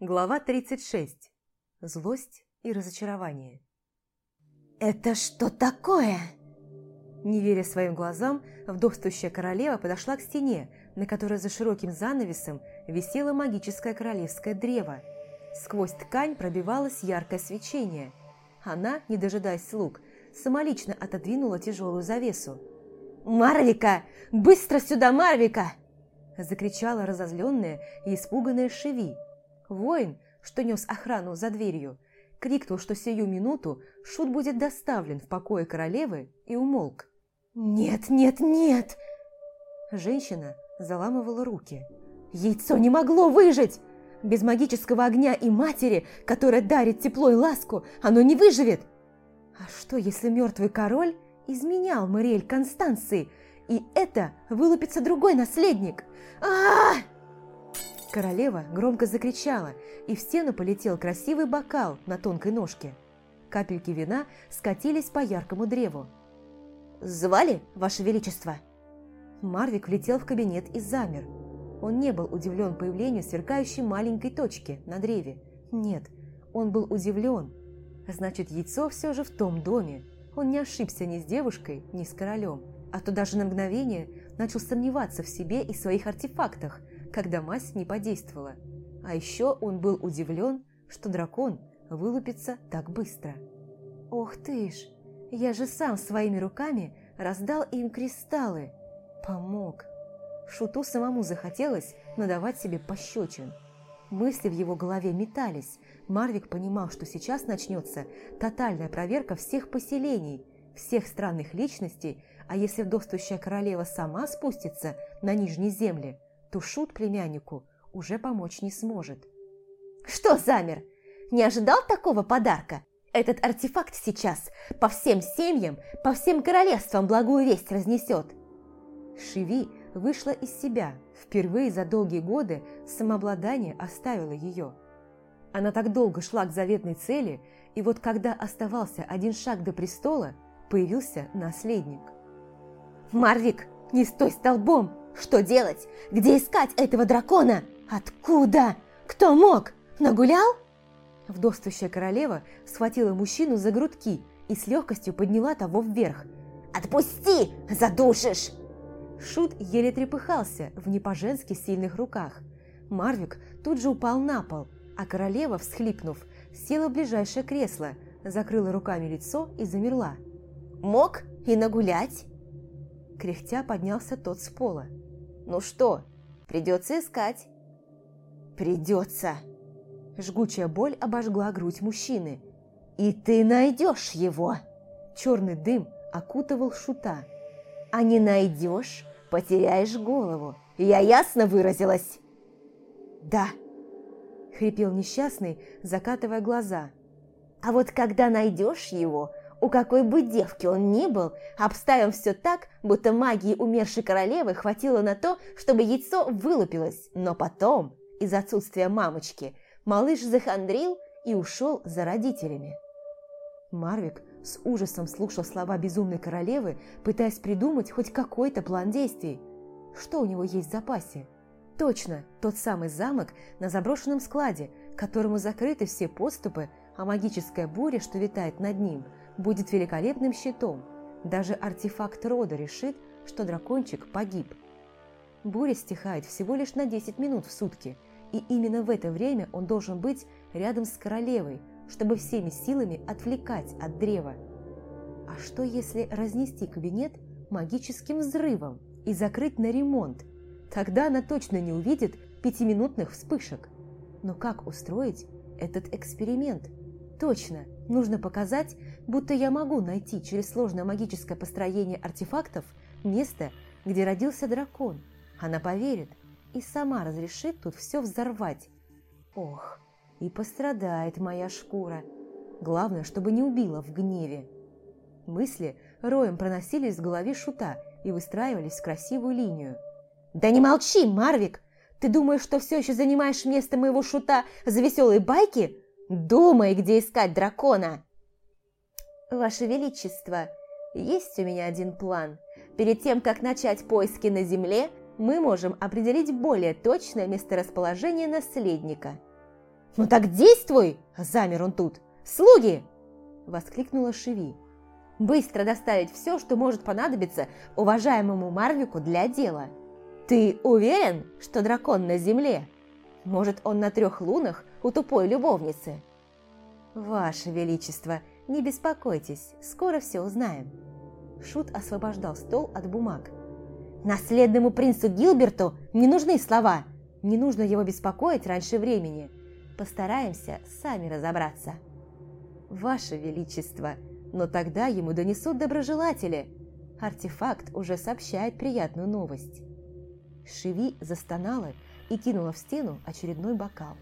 Глава 36. Злость и разочарование. «Это что такое?» Не веря своим глазам, вдовствующая королева подошла к стене, на которой за широким занавесом висело магическое королевское древо. Сквозь ткань пробивалось яркое свечение. Она, не дожидаясь слуг, самолично отодвинула тяжелую завесу. «Марвика! Быстро сюда, Марвика!» Закричала разозленная и испуганная Шеви. Воин, что нес охрану за дверью, крикнул, что сию минуту Шут будет доставлен в покое королевы и умолк. «Нет, нет, нет!» Женщина заламывала руки. «Яйцо не могло выжить! Без магического огня и матери, которая дарит тепло и ласку, оно не выживет! А что, если мертвый король изменял Мариэль Констанции, и это вылупится другой наследник? а, -а, -а Королева громко закричала, и в стену полетел красивый бокал на тонкой ножке. Капельки вина скатились по яркому древу. «Звали, Ваше Величество?» Марвик влетел в кабинет и замер. Он не был удивлен появлению сверкающей маленькой точки на древе. Нет, он был удивлен. Значит, яйцо все же в том доме. Он не ошибся ни с девушкой, ни с королем. А то даже на мгновение начал сомневаться в себе и своих артефактах, когда мазь не подействовала. А еще он был удивлен, что дракон вылупится так быстро. «Ох ты ж! Я же сам своими руками раздал им кристаллы!» Помог. Шуту самому захотелось надавать себе пощечин. Мысли в его голове метались. Марвик понимал, что сейчас начнется тотальная проверка всех поселений, всех странных личностей, а если вдовствующая королева сама спустится на нижние земли, то Шут племяннику уже помочь не сможет. «Что замер? Не ожидал такого подарка? Этот артефакт сейчас по всем семьям, по всем королевствам благую весть разнесет!» Шиви вышла из себя. Впервые за долгие годы самообладание оставило ее. Она так долго шла к заветной цели, и вот когда оставался один шаг до престола, появился наследник. «Марвик, не стой столбом! Что делать? Где искать этого дракона? Откуда? Кто мог? Нагулял?» Вдовствующая королева схватила мужчину за грудки и с легкостью подняла того вверх. «Отпусти! Задушишь!» Шут еле трепыхался в не по-женски сильных руках. Марвик тут же упал на пол, а королева, всхлипнув, села в ближайшее кресло, закрыла руками лицо и замерла. «Мог и нагулять?» Кряхтя поднялся тот с пола. «Ну что, придется искать?» «Придется!» Жгучая боль обожгла грудь мужчины. «И ты найдешь его!» Черный дым окутывал шута. «А не найдешь, потеряешь голову. Я ясно выразилась?» «Да», — хрипел несчастный, закатывая глаза. «А вот когда найдешь его, у какой бы девки он ни был, обставим все так, будто магии умершей королевы хватило на то, чтобы яйцо вылупилось, но потом, из отсутствия мамочки, малыш захандрил и ушел за родителями». Марвик с ужасом слушал слова безумной королевы, пытаясь придумать хоть какой-то план действий. Что у него есть в запасе? Точно, тот самый замок на заброшенном складе, которому закрыты все подступы, а магическая буря, что витает над ним, будет великолепным щитом. Даже артефакт рода решит, что дракончик погиб. Буря стихает всего лишь на 10 минут в сутки, и именно в это время он должен быть рядом с королевой – чтобы всеми силами отвлекать от древа. А что если разнести кабинет магическим взрывом и закрыть на ремонт? Тогда она точно не увидит пятиминутных вспышек. Но как устроить этот эксперимент? Точно, нужно показать, будто я могу найти через сложное магическое построение артефактов место, где родился дракон. Она поверит и сама разрешит тут все взорвать. Ох, и пострадает моя шкура. Главное, чтобы не убила в гневе. Мысли роем проносились в голове шута и выстраивались в красивую линию. «Да не молчи, Марвик! Ты думаешь, что все еще занимаешь место моего шута за веселые байки? Думай, где искать дракона!» «Ваше Величество, есть у меня один план. Перед тем, как начать поиски на земле, мы можем определить более точное месторасположение наследника». «Ну так действуй!» – замер он тут. «Слуги!» – воскликнула Шиви. «Быстро доставить все, что может понадобиться уважаемому Марвику для дела. Ты уверен, что дракон на земле? Может, он на трех лунах у тупой любовницы?» «Ваше Величество, не беспокойтесь, скоро все узнаем». Шут освобождал стол от бумаг. «Наследному принцу Гилберту не нужны слова. Не нужно его беспокоить раньше времени. Постараемся сами разобраться». «Ваше Величество, но тогда ему донесут доброжелатели. Артефакт уже сообщает приятную новость». Шиви застонала и кинула в стену очередной бокал.